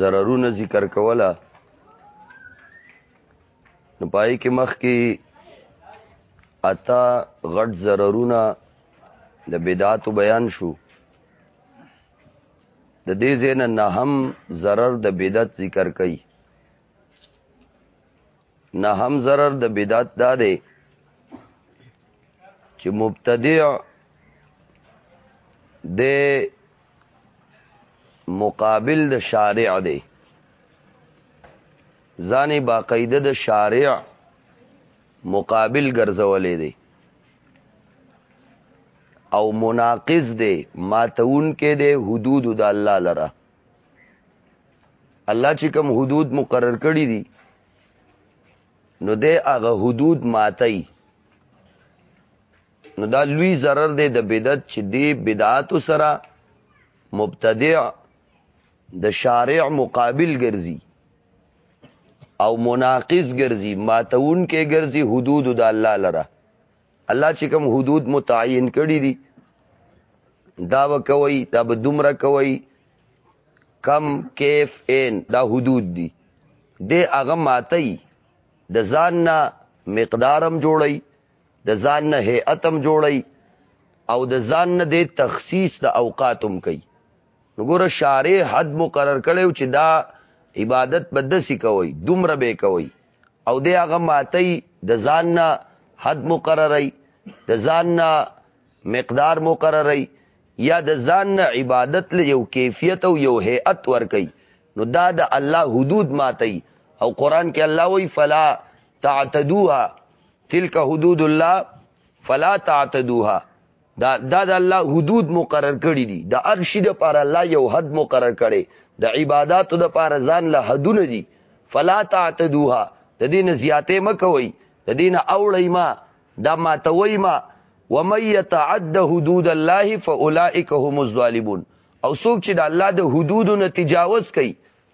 ضررونه ذکر کوله نو پای کې مخ کې اتا غټ ضررونه د بدعات بیان شو د دې زین نه هم ضرر د بدعت ذکر کړي نه هم zarar د بدعت دا دی چې مبتدع د مقابل د شارع دی ځانې باقاعده د شارع مقابل ګرځولې دی او مناقض دی ماتون کې دی حدود د الله لره الله چې کوم حدود مقرر کړی دي نو د هغه حدود ماتای نو دا لوی zarar دی د بدعت چې دی بدعات سره مبتدع د شارع مقابل ګرځي او مناقض ګرځي ماتون کې ګرځي حدود د الله لره الله چې کوم حدود متعین کړی دي دا وکوي دا به دومره کوي کم کیف ان دا حدود دي د هغه ماتي د ځان نه مقدارم جوړي د ځان نه هيئتم جوړي او د ځان نه د تخصیص د اوقاتم کوي وګوره شارع حد مقرر کړو چې دا عبادت به دسی کوي دومره به کوي او دی هغه ماتي د ځان نه حد مقرري د ځان نه مقدار مقرري یا د ځان نه عبادت له یو کیفیت او یو هيئت ور کوي نو دا د الله حدود ماتي او قران کې الله وی فلا تعتدوها تلك حدود الله فلا تعتدوها دا دا د الله حدود مقرر کړی دي د هر شي د پاره الله یو حد مقرر کړي د عبادتو د پاره ځان له حدونه دي فلا تعتدوها د دین زیاتې مکوي د دین اوړی ما دا ماتوي ما ومن يتعد حدود الله فاولئک هم الظالمون او څوک چې د الله د حدودو نه تجاوز کوي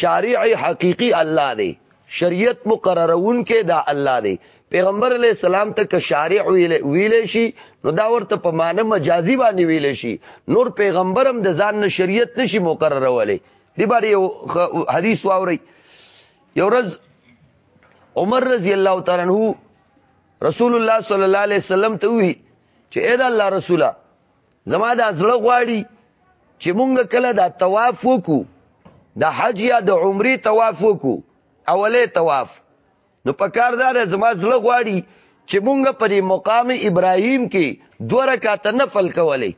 شارع حقیقی الله دی شریعت مقررون کې دا الله دی پیغمبر علی السلام ته که شارع ویل شي نو دا ورته په معنی مجازي باندې ویل شي نور پیغمبرم د ځان نه شریعت نشي مقررولې دی باندې حدیث واوري یو ورځ عمر رضی الله تعالی عنہ رسول الله صلی الله علیه وسلم ته وی چې اې دا الله رسوله زما دا زړه غواړي چې مونږ کله دا طواف وکړو د حج یا د عمرې طواف وکړو اولې طواف نو په کار دا ده زما زړه غواړي چې مونږ پر مقام ابراهیم کې دوه رکعات نفل کولې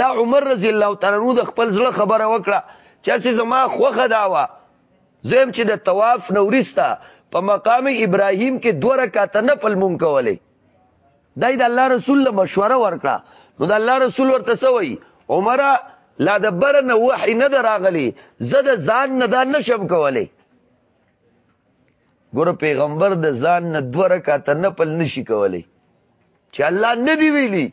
دا عمر رضی الله تعالی عنہ د خپل زړه خبره وکړه چې زما خوخه دا وا زم چې د طواف نورستا په مقام ابراهیم کې دوه رکعات نفل مونږ کولې دای د الله رسول له مشوره ورکړه نو د الله رسول ورته سوی عمر لا د بر نه وحی نه دراغلی زده ځان نه دا نشم کولی ګور پیغمبر د ځان نه دوه رکعات نه پل نشي کولی چې الله نه دی ویلی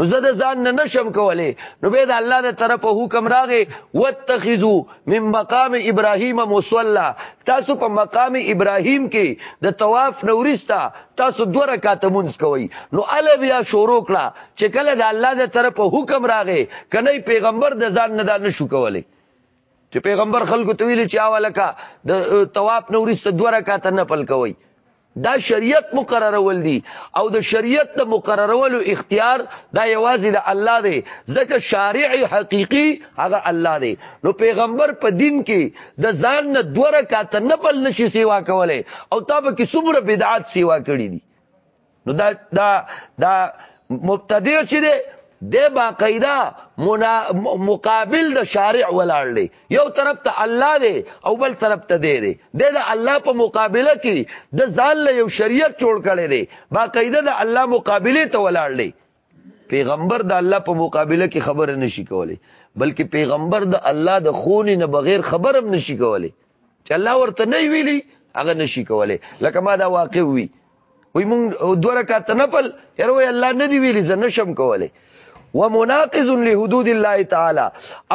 نو زه د ځان نه نشم کولای نو به د الله د طرفه حکم راغی واتخذو من مقام ابراهیم مصلا تاسو په مقام ابراهیم کې د طواف نورستا تاسو دوه رکعات مونږ کوي نو ال بیا شروع کړه چې کله د الله د طرفه حکم راغی کنه پیغمبر د ځان نه دا نشو کولای چې پیغمبر خلکو ته ویل چې اولکه د طواف نو ورسته دوه رکعات نه پل کوي دا شریعت مقررول دي او د شریعت د مقررولو اختیار دا یوازې د الله دی ځکه شارع حقيقي هغه الله دی نو پیغمبر په دین کې د ځان نه دوه رکعات نه پل نشي سیوا کوله او تابه کې څومره بدعات سیوا کړی دي نو دا دا دا مبتدی چې دی د باقاعده مقابل د شارع ولاړ دی یو طرف ته الله دی او بل طرف ته دی دی د الله په مقابله کې د ځان له یو شریعت جوړ کړي دی باقاعده د الله مقابله ته ولاړ دی پیغمبر د الله په مقابله کې خبره نشي کولی بلکې پیغمبر د الله د خونې نه بغیر خبره هم نشي کولی چې الله ورته نه ویلي هغه نشي کولی لکه ما دا واقع وي وي مونږ دوه رکعات نفل یاره وای الله نه دی ویلي زه نشم کولی ومناقض لحدود الله تعالی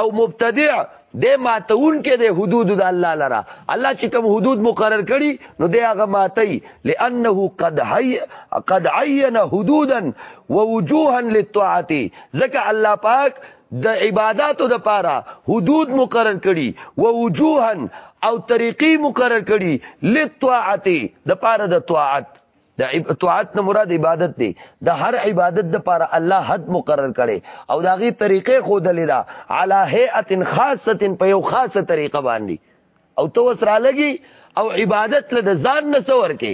او مبتدع دی ماتونکی دی حدود د الله لره الله چې کوم حدود مقرر کړي نو دی هغه ماتي لانه قد حي قد عين حدودا ووجوها للطاعات ځکه الله پاک د عبادتو د پاره حدود مقرر کړي او وجوها او طریقې مقرر کړي لطاعت د پاره د طاعت د طاعت نه مراد عبادت دی د هر عبادت د لپاره الله حد مقرر کړي او داغي طریقې خو دلې دا علی هیئه خاصه په یو خاصه طریقه باندې او تو سره لګي او عبادت له ځان نه څور کې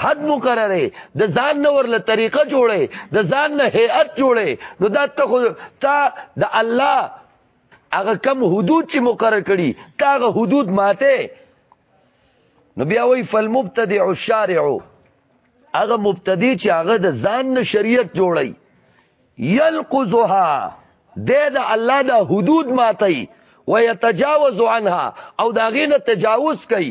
حد مقرره د ځان نه ورله طریقه جوړه د ځان نه هيئت جوړه نو دا ته خو تا د الله هغه کم حدود چې مقرر کړي تاغه حدود ماته نو بیا وی فالمبتدع الشارع هغه مبتدی چې هغه د ځان نه شریعت جوړي یلقزها د د الله د حدود ماتي ويتجاوز عنها او دا غینه تجاوز کوي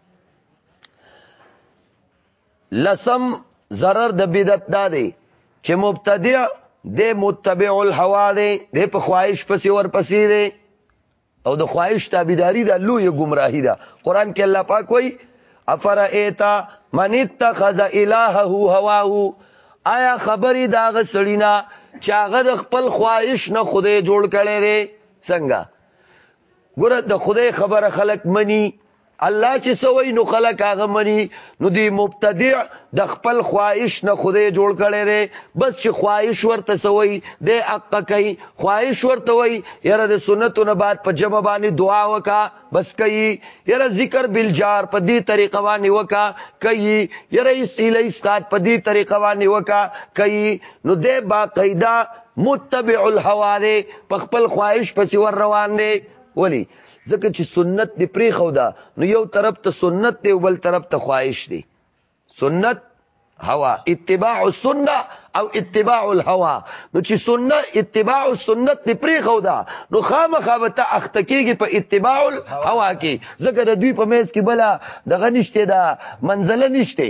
لسم zarar د بدعت دا دی چې مبتدع د متبع الهوا دی د په خواهش پسې ور پسې دی او د خواهش تابعداري د لوی گمراهي ده قران کې الله پاک وایي افرایتا من اتخذ الهه هواه آیا خبرې دا غ سړینا چې هغه د خپل خواهش نه خوده جوړ کړي دي څنګه ګوره د خوده خبره خلق مني الله چې سوي نو خلک هغه مني نو دی مبتدع د خپل خواهش نه خوده جوړ کړي دي بس چې خواهش ورته سوي د حق کوي خواهش ورته وي یره د سنتو نه بعد په جمع باندې دعا وکا بس کوي یره ذکر بالجار په دې طریقه باندې وکا کوي یره اسیله اسقات په دې طریقه باندې وکا کوي نو د باقاعده متبع الهوا دي په خپل خواهش پسې ور روان دي ولی ځکه چې سنت دې پریښوده نو یو طرف ته سنت دی او بل طرف ته خواهش دی سنت هوا اتباع السنه او اتباع الهوا نو چې سنت اتباع السنت دې پریښوده نو خامخا به ته اخته کېږي په اتباع الهوا کې ځکه د دوی په میز کې بله دغه نشته ده منزله نشته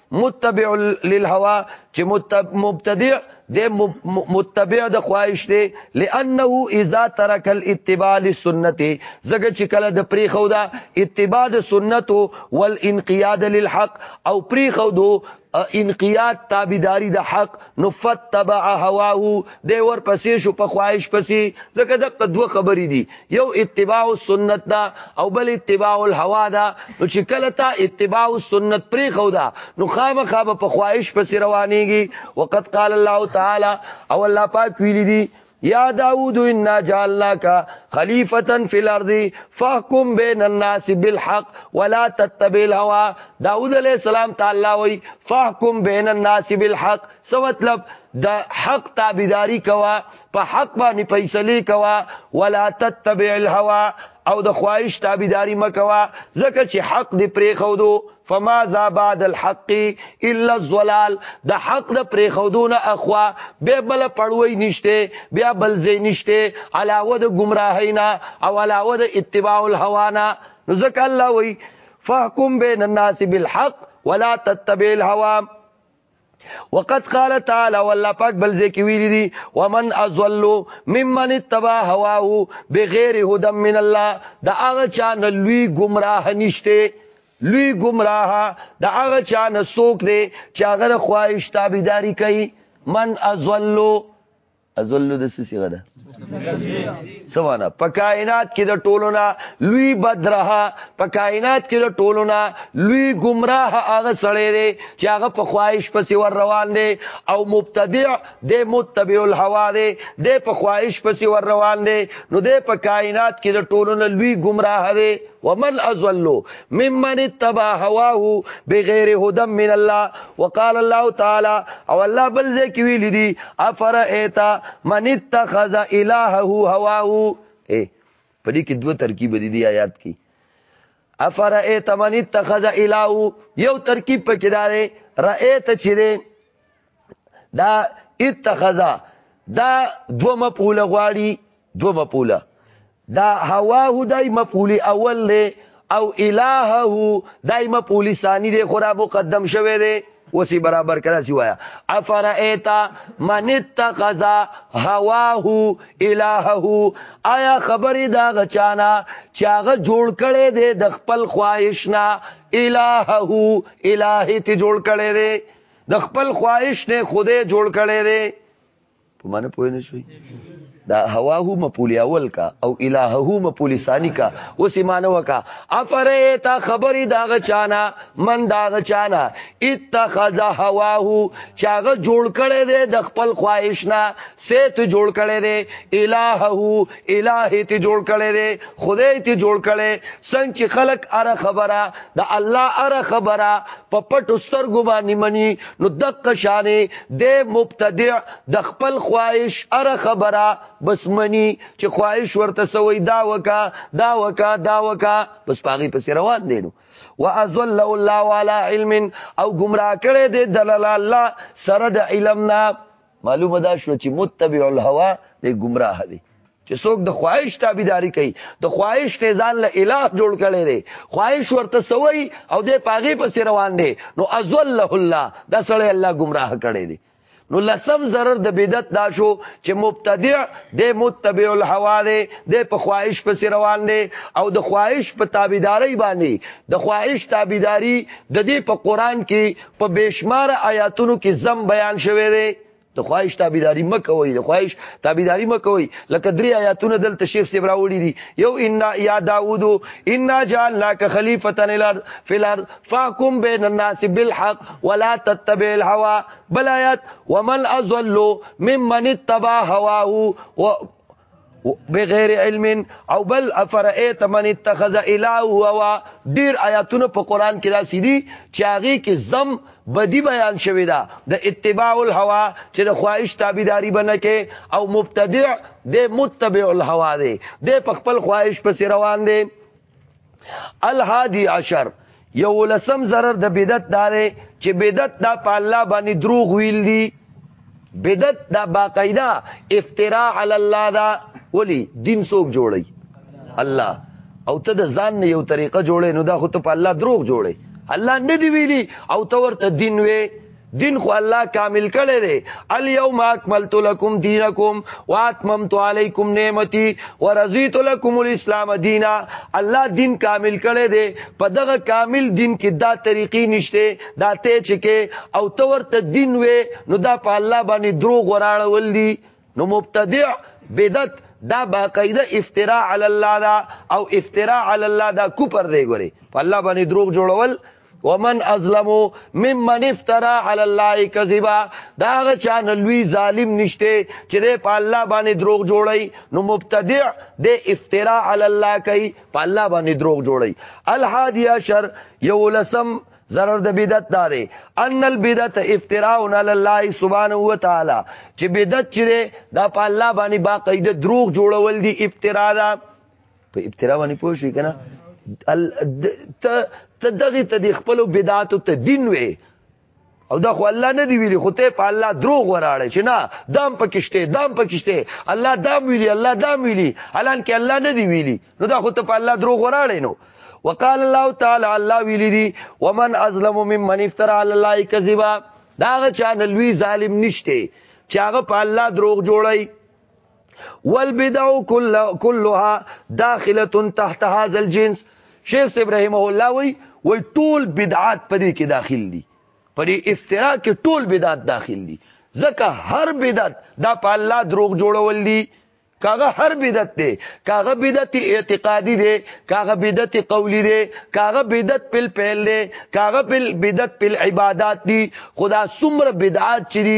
متبع للهوا چې مبتدع د متبع د خواهش دی لانه اذا ترك الاتباع للسنه زګه چې کله د پری خو دا اتباع د سنت والانقياد للحق او پری خو دو انقیاد تابیداری د حق نفت تبع هواه دی ور پسې شو په خواهش پسې ځکه د دوه خبرې دي یو اتباع السنت دا او بل اتباع الهوا دا نو چې کله تا اتباع السنت پری خو دا نو خامخا په خواهش پس روانيږي وقت قال الله تعالی او الله پاک ویل دي یا داوود انا جعلناک خلیفتا فی الارض فاحکم بین الناس بالحق ولا تتبع الهوا داوود علیہ السلام تعالی وی فاحکم بین الناس بالحق سو مطلب د حق تابعداری کوا په حق باندې فیصله کوا ولا تتبع الهوى او د خواهش تابعداري مکوا ځکه چې حق دې پرې خودو فما ذا بعد الحق الا الضلال د حق د پرې خودونه اخوا به بل پړوي نشته بیا بل زې نشته علاوه د گمراهینا او علاوه د اتباع الهوانا نو ځکه الله وی فاحكم بين الناس بالحق ولا تتبع الهوى وقد قال تعالی والله پاک بل ځکه ویری دي ومن ازل ممن اتبع هواه بغیر هدى من الله دا هغه چا نه لوی گمراه نشته لوی گمراه دا هغه چا نه سوک دی چې هغه خواهش تابعداري کوي من ازل ازل د څه صيغه ده سمانا په کائنات کې د ټولونه لوی بدره په کائنات کې د ټولونه لوی گمراه هغه سړی دی چې هغه په خواهش پسې ور روان دی او مبتدع د متبع الهوا دی د په خواهش پسې ور روان دی نو د په کائنات کې د ټولونه لوی گمراه دی ومن ازلو ممن اتبع هواه بغیر هدى من الله وقال الله تعالی او الله بل ذکی ویل دي افر ایتا من اتخذ الهه هواه اے په دې کې دوه ترکیب دي دی آیات کې افر ایتا من اتخذ الهه یو ترکیب پکې دارې رایت چې دې دا اتخذ دا دو مپوله غواړي دو مپوله دا هواه دای مفعول اول دی او الهه دای مفعول ثانی دی خورا مقدم شوه دی وسی برابر کړه سی وایا افرایتا من اتخذ هواه الهه آیا خبره دا غچانا چاغه جوړ کړي دي د خپل خواهش نه الهه الهه ته جوړ کړي دي د خپل خواهش نه خوده جوړ کړي دي په معنی پوه نه شوي دا هواه مپولی اول کا او الهه مپولی ثانی کا اوس ایمانو کا افریت خبری داغه چانا من داغه چانا اتخذ هواه چاغه جوړ کړي دي د خپل خواهش نه سیت جوړ کړي دي الهه الہی تی جوړ کړي دي خدای تی جوړ کړي څنګه چې خلق اره خبره د الله اره خبره په پټو سترګو باندې مني نو دک شانه د مبتدع د خپل خواهش اره خبره بس مني چې خواهش ورته سوی دا وکا دا وکا دا وکا بس پاغي پس روان دي نو واذل الله على علم او گمراه کړي دي دلال الله سره د علم نه معلومه دا شو چې متبع الهوا د گمراه دی چې څوک د خواهش تابعداري کوي د خواهش نه ځان له الٰه جوړ کړي دی خواهش ورته سوی او د پاغي پس روان دی نو ازله الله دا سړی الله گمراه کړي دی نو لسم zarar د بدعت دا شو چې مبتدع د متبع الهوا دی د په خواهش پس روان دی او د خواهش په تابعداري باندې د خواهش تابعداري د دې په قران کې په بشمار آیاتونو کې زم بیان شوی دی د خواهش تابعداري مکوئ د خواهش تابعداري مکوئ لکه درې آیاتونه دلته شیخ صاحب راوړي دي یو ان یا داوود ان جعلناک خلیفۃ فی الارض فاحکم بین الناس بالحق ولا تتبع الهوى بل آیات ومن اضل ممن اتبع هواه بغیر علم او بل افرئیت من اتخذ اله هوا ډیر آیاتونه په قران کې دا سیدی چې هغه کې زم بدی بیان شوی دا د اتباع الهوا چې د خواهش تابعداري بنه کې او مبتدع د متبع الهوا دی د خپل خواهش پس روان دی الهادی عشر یو لسم zarar د بدعت دار چې بدعت دا په الله باندې دروغ ویل دي بدعت دا باقاعده افترا علی الله دا ولی دین څوک جوړي الله او ته د ځان نه یو طریقه جوړې نو دا خو ته په الله دروغ جوړې الله نه دی ویلي او ته ورته دین وې دین خو الله کامل کړی دی الیوم اکملت لکم دینکم واتممت علیکم نعمتي ورضیت لکم الاسلام دینا الله دین کامل کړی دی په دغه کامل دین کې دا طریقې نشته دا ته چې کې او تور ته دین وې نو دا په الله باندې دروغ وراړول دي نو مبتدع بدعت دا باقاعده افتراء علی الله دا او افتراء علی الله دا کوپر دی ګوري په الله باندې دروغ جوړول ومن ازلمو ممن افترا علی الله کذبا دا هغه چا نه لوی ظالم نشته چې د په الله باندې دروغ جوړي نو مبتدع د افترا علی الله کوي په الله باندې دروغ جوړي الحادی عشر یولسم zarar د بدعت داري ان البدعت افتراء علی الله سبحانه و تعالی چې بدعت چې دا په الله باندې با قاعده دروغ جوړول دي افتراء ده په ابتدا باندې پوه شو کنه ته دغه ته د خپل بدعات ته دین وې او دا خو الله نه دی ویلي خو ته په الله دروغ وراړې چې نه دام پکشته دام پکشته الله دام ویلي الله دام ویلي الان کې الله نه دی ویلي نو دا خو ته په الله دروغ وراړې نو وقال الله تعالی الله ویلي دي ومن ازلم ممن افترى على الله كذبا دا غا چا نلوي ظالم نشته چې هغه په الله دروغ جوړي والبدع كلها داخله تحت هذا الجنس شیخ صاحب رحمه الله وی وی ټول بدعات پدې کې داخل دي پرې افترا کې ټول بدعات داخل دي ځکه هر بدعت دا په الله دروغ جوړول دي کاغه هر بدعت دی کاغه بدعت اعتقادي دی کاغه بدعت قولي دی کاغه بدعت پل پهل دی کاغه پل بدعت پل عبادت دی خدا سمر بدعات چي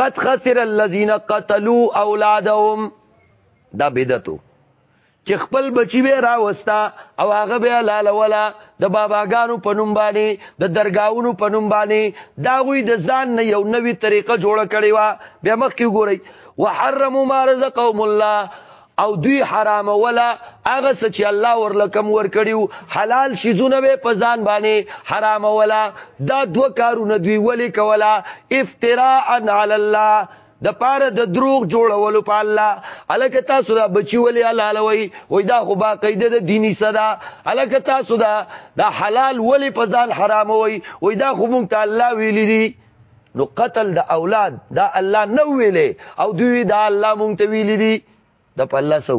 قد خسر الذين قتلوا اولادهم دا بدعتو چې خپل بچی به راوستا او هغه به لاله ولا د باباګانو په نوم باندې د درگاونو په نوم باندې دا غوي د ځان نه یو نوی طریقه جوړه کړې و به مخ کې ګوري وحرموا ما رزقهم الله او دوی حرام ولا هغه څه چې الله ورلکم ورکړیو حلال شیزونه به په ځان باندې حرام ولا دا دو کارونه دوی ولې کولا افتراء علی الله د پاره د دروغ جوړولو په الله الکه تاسو دا بچی ولې الله لوي وای دا خو با قاعده د دینی صدا الکه تاسو دا د حلال ولې په ځان حرام وای وای دا خو مونږ ته الله ویلي دي نو قتل د اولاد دا الله نو ویلې او دوی دا الله مونږ ته ویلې دي د په الله سو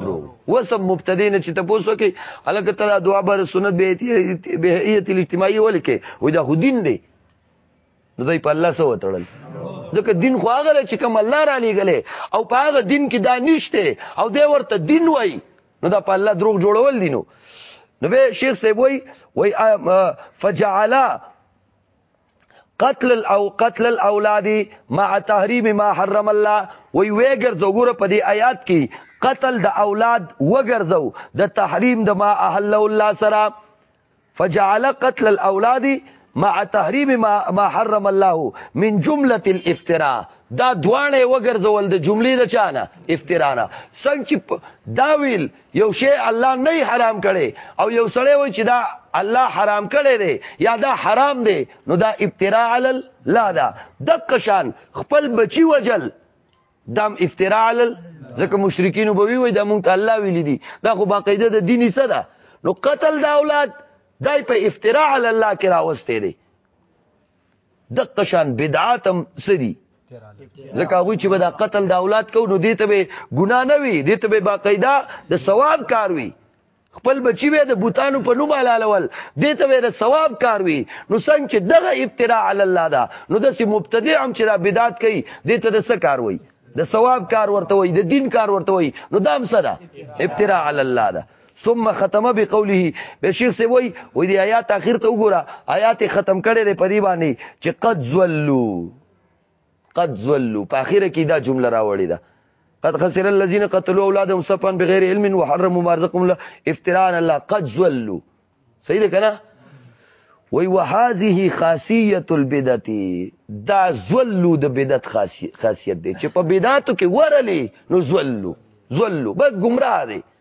درو وسم مبتدی نه چې تاسو کې الکه تعالی دعا بر سنت به ایت الاجتماعي ولکه وې دا هدین دی نو دوی په الله سو تړل ځکه دین خو هغه چې کوم الله را لېګلې او په هغه دین کې دا نشته او دی ورته دین وای نو دا په الله دروغ جوړول دي نو نو به شیخ صاحب وای وای فجعلا قتل او قتل الاولاد مع تحریم ما حرم الله وی ویګر زوګور په دې آیات کې قتل د اولاد وګرځو د تحریم د ما احل الله سره فجعل قتل الاولاد مع تحریم ما, ما حرم الله من جمله الافتراء دا دواړه وګرځول د جملې د چانه افتراء نه څنګه دا ویل یو شی الله نه حرام کړي او یو سړی وای چې دا الله حرام کړي دی یا دا حرام دی نو دا افتراء علی الله دا دک شان خپل بچی وجل دم افتراء علی ځکه مشرکین به وی دا مونږ الله ویل دي دا خو باقاعده د دیني څه ده نو قتل دا اولاد دای په افتراء علی الله کې راوستي دي دغه شان بدعات هم سدي ځکه هغه چې به دا قتل د اولاد کو نو دیته به ګنا نه وي دیته به باقاعده د ثواب کار وي خپل بچی به د بوتانو په نوم حلالول دیته به د ثواب کار وي نو څنګه چې دغه ابتراء علی الله دا نو د سي مبتدع هم چې دا بدعت کوي دیته د څه کار وي د ثواب کار ورته وي د دین کار ورته وي نو دا هم سره ابتراء علی الله دا ثم ختمه بقوله به شیخ سی وای وای دی آیات اخر ته وګوره آیات ختم کړي دی په دی باندې چې قد زلو قد زلو په اخر کې دا جمله راوړې ده قد خسر الذين قتلوا اولادهم سفا بغیر علم وحرموا ما رزقهم الله افتراء على الله قد زلو صحیح ده کنه وای وهذه خاصیه البدعه دا زلو د بدعت خاصیت دی چې په بدعتو کې ورلې نو زلو زلو به گمراه دی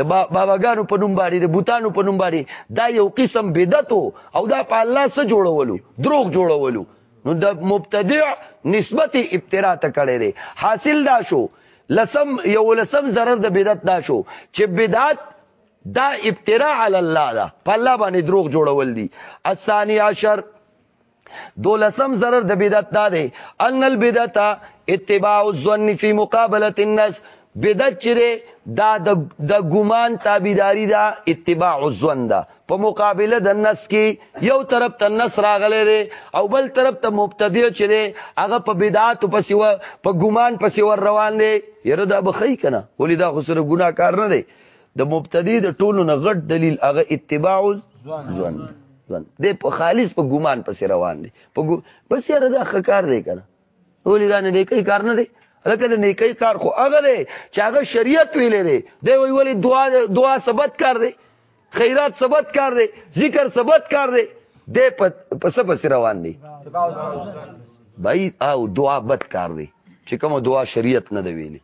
د باباګانو په نوم باندې د بوتانو په نوم باندې دا یو قسم بدعت او دا په الله سره جوړولو دروغ جوړولو نو د مبتدع نسبت ابتراء ته کړی دی حاصل دا شو لسم یو لسم zarar د بدعت دا شو چې بدعت دا ابتراء علی الله دا په الله باندې دروغ جوړول دي الثاني عشر دولسم ضرر د بدعت دا دی ان البدعت اتباع الظن فی مقابله الناس بدعت چره دا د ګمان تابعداري دا اتباع الظن دا په مقابله د نس کې یو طرف ته نس راغلی دی او بل طرف ته مبتدی چره هغه په بدعت پسې و په ګمان پسې ور روان دی یره دا بخی کنه ولې دا خسر ګناکار نه دی د مبتدی د ټولو نه غټ دلیل هغه اتباع ځوان ځوان دی په خالص په ګومان پس روان دی په ګو... بس یاره دا خکار دی کنه ولې دا نه دی کوي کار نه دی لکه د نیکی کار خو هغه دی چې هغه شریعت ویلې دی دی وی ولی دعا دعا ثبت کار دی خیرات ثبت کار دی ذکر ثبت کار دی دی په څه پس روان دی بای او دعا بد کار دی چې کوم دعا شریعت نه دی ویلي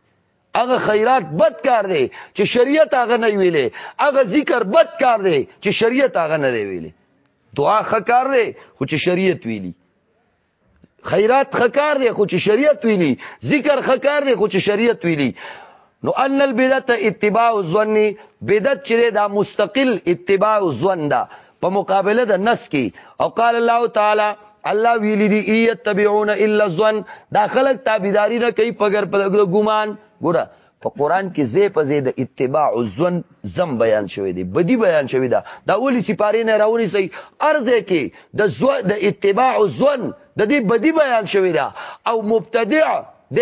هغه خیرات بد کار دی چې شریعت هغه نه ویلې هغه ذکر بد کار دی چې شریعت هغه نه دی ویلې دعا خکار دی خو چې شریعت ویلی خیرات خکار دی خو چې شریعت ویلی ذکر خکار دی خو چې شریعت ویلی نو ان البدعه اتباع الظن بدعت چې دا مستقل اتباع الظن دا په مقابله د نس کې او قال الله تعالی الله ویلی دی ایتبعون الا الظن دا خلق تابعداري نه کوي پګر په ګومان ګوره په قران کې زی په زی د اتباع الظن زم بیان شوی دی بدی بیان شوی دا دا اولی سپاره نه راونی سي ارزه کې د زو د اتباع الظن د دې بدی بیان شوی دا او مبتدع د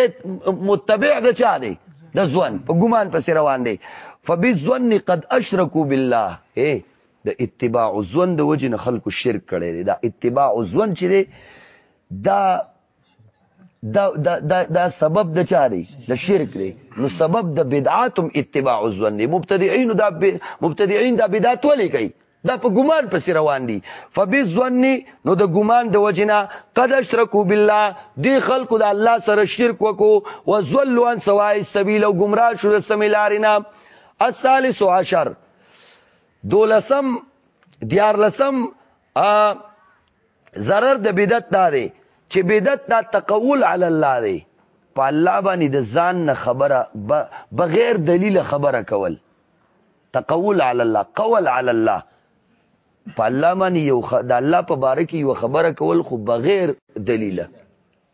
متبع د چا دی د ځوان په ګومان پس روان دی فبالظن قد اشركوا بالله اے د اتباع ځوند د وجې نه خلکو شرک کړی دی دا اتباع ځوند چې دی دا دا دا دا, دا سبب د چا دی د شرک دی نو سبب د بدعاتم اتباع ځوند دی مبتدعين دا ب... مبتدعين دا بدعت ولې کوي دا په ګمان پس روان دي فبالظن نو د ګمان د وجنا قد اشرکو بالله دی خلکو د الله سره شرک وکو وزلوا عن سواء السبيل او گمراه شو سمیلارینا الثالث عشر دولسم دیارلسم ضرر د بدعت دا دی چې بدعت دا تقول علی الله دی په الله باندې د ځان نه خبره بغیر دلیل خبره کول تقول علی الله قول علی الله په الله باندې یو د الله په باره کې یو خبره کول خو بغیر دلیله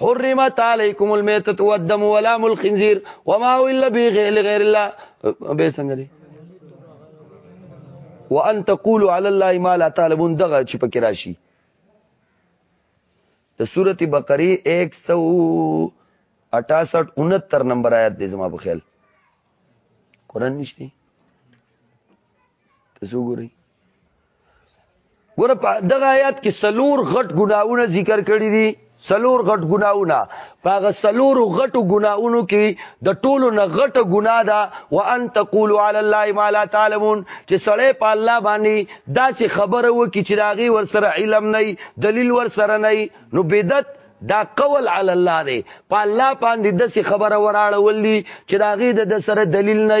حرمت علیکم المیتۃ والدم ولام الخنزیر وما الا بغیر غیر الله به څنګه دی وان تقولوا علی الله ما لا تعلمون دغه چې پکې راشي د سورته بقره 168 69 نمبر آیات دې زما په خیال قران نشته تاسو وګورئ ګوره په دغه آیات کې سلور غټ ګناونه ذکر کړی دي سلور غټ ګناونه پاغه سلور غټ ګناونو کې د ټولو نه غټ ګنا ده وان تقول علی الله ما لا تعلمون چې سړی په الله باندې داسې خبره وکي چې راغي ور سره علم نه دلیل ور سره نه نو بدعت دا قول علی الله دی په الله باندې داسې خبره وراړول دي چې راغي د سره دلیل نه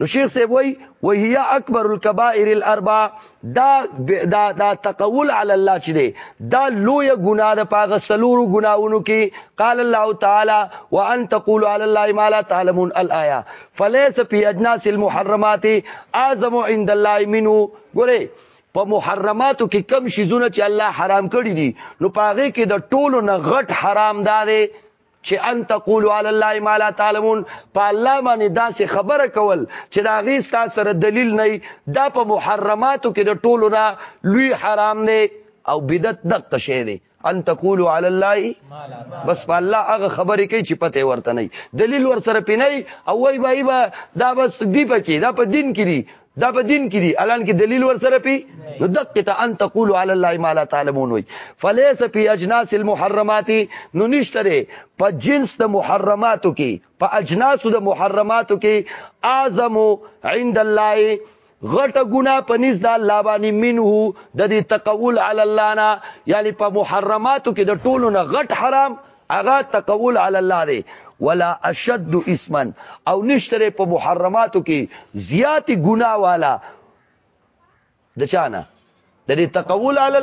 نو شیخ صاحب وای وهي اکبر الكبائر الاربع دا دا دا تقول علی الله چې دی دا لوی ګناه ده پاغه سلورو ګناونو کې قال الله تعالی وان تقول علی الله ما لا تعلمون الايه فليس في اجناس المحرمات اعظم عند الله منه ګوره په محرماتو کې کم شیزونه چې الله حرام کړی دي نو پاغه کې د ټولو نه غټ حرام ده چې ان تقولوا علی الله ما لا تعلمون په الله باندې داسې خبره کول چې دا غي تاسو سره دلیل نه دا په محرماتو کې د ټولو نه لوی حرام دی او بدعت دغه شی دی ان تقولوا علی الله بس په الله هغه خبرې کوي چې پته ورته نه دلیل ور سره پینې او وای بای با دا بس دی پکې دا په دین کې دی دا په دین کې دي الان کې دلیل ور سره پی نو دقت ان تقول علی الله ما لا تعلمون وی فلیس فی اجناس المحرمات نو نشتره په جنس د محرماتو کې په اجناس د محرماتو کې اعظم عند الله غټه ګنا پنيز د الله باندې منه د دې تقول علی الله نه یعنی په محرماتو کې د ټولو نه غټ حرام اغا تقول علی الله دی ولا اشد اسما او نشتره په محرماتو کې زیات ګنا والا د چانه د دې تقول علی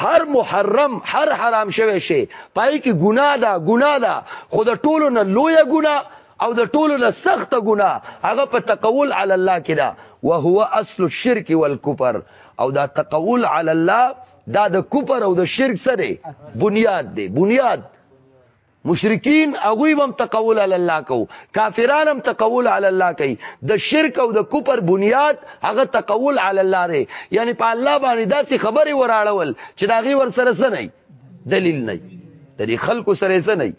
هر محرم هر حرام شوی شي پای کې ګنا ده ګنا ده خو د ټولو نه لوی ګنا او د ټولو نه سخت ګنا هغه په تقول علی الله کې ده وهو اصل الشرك والكفر او دا تقول علی الله دا د کفر او د شرک سره بنیاد دی بنیاد مشرکین هغه هم تقول علی الله کو کافران هم تقول علی الله کوي د شرک او د کفر بنیاد هغه تقول علی الله دی یعنی په الله باندې داسې خبره وراړول چې دا غي ور سره سره نه دلیل نه د دې خلکو سره سره نه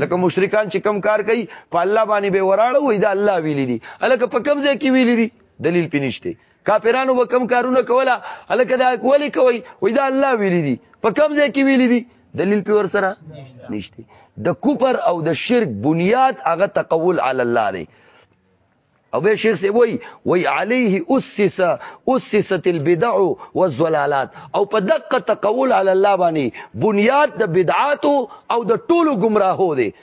لکه مشرکان چې کم کار کوي په الله باندې به وراړو وای دا الله ویلی دي الکه په کم ځای کې ویلی دي دلیل پینشته کافرانو به کم کارونه کوله الکه دا ولی کوي وای دا الله ویلی دي په کم ځای کې ویلی دي دلیل په ور سره نشته د کوپر او د شرک بنیاد هغه تقول علی الله دی او به شیخ سی وای وای علیه اسس اسست البدع والضلالات او په دقه تقول علی الله باندې بنیاد د بدعات او د ټولو گمراهو دی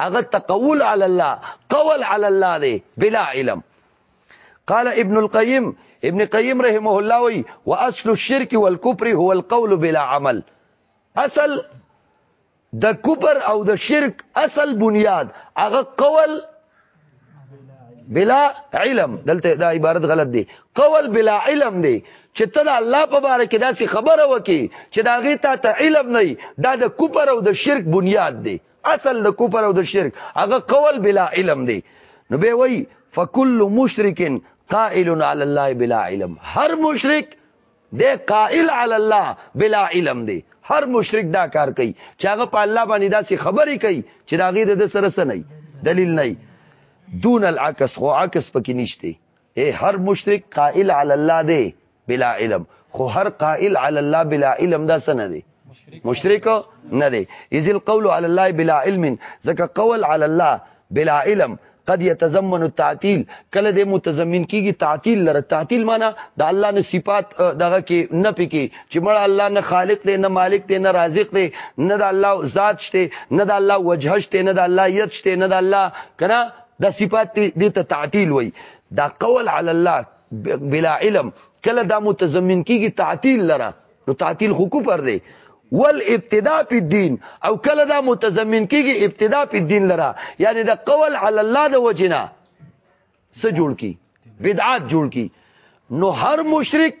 هغه تقول علی الله قول علی الله دی بلا علم قال ابن القيم ابن قيم رحمه الله وي واصل الشرك والكفر هو القول بلا عمل اصل د کفر او د شرک اصل بنیاد هغه قول بلا علم دلته دا عبارت غلط دی قول بلا علم دی چې ته د الله په باره کې داسې خبره وکې چې دا غي ته علم نه دا د کفر او د شرک بنیاد دی اصل د کفر او د شرک هغه قول بلا علم دی نو به وای فکل مشرک قائل علی الله بلا علم هر مشرک د قائل علی الله بلا علم دی هر مشرک دا کار کوي چې هغه په الله باندې داسې خبرې کوي چې دا غي د سره سنې دلیل نه دون العکس خو عکس پکې نشته اے هر مشرک قائل علی الله دی بلا علم خو هر قائل علی الله بلا علم دا څه نه دی مشرک نه دی اذ القول علی الله بلا علم ځکه قول علی الله بلا علم قد يتضمن التعطيل کله د متضمن کیږي تعطیل لره تعطیل معنا د الله نه صفات دغه کې نه پکې چې مړ الله نه خالق دی نه مالک دی نه رازق دی نه د الله ذات شته نه د الله وجه شته نه د الله یت شته نه د الله کنه دا صفات دې ته تعطیل وای دا قول علی الله بلا علم کله دا متضمن کیږي تعطیل لره نو تعطیل خو کفر دی ول ابتداء فی الدین او کله دا متضمن کیږي ابتداء فی الدین لره یعنی دا قول علی الله د وجنا س جوړ کی بدعات جوړ کی نو هر مشرک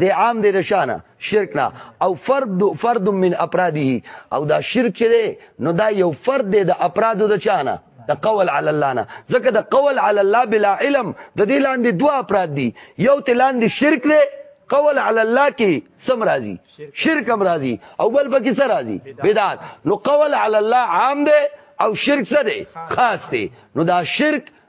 د عام د شانه شرک نه او فرد فرد من افراده او دا شرک چره نو دا یو فرد دی د افراد د چانه د قول علی الله نه ځکه د قول علی الله بلا علم د دې لاندې دوه افراد دي یو ته لاندې شرک دی قول علی الله کې سم راضي شرک هم راضي او بل پکې سره راضي بدعت نو قول علی الله عام دی او شرک څه دی خاص دی نو دا شرک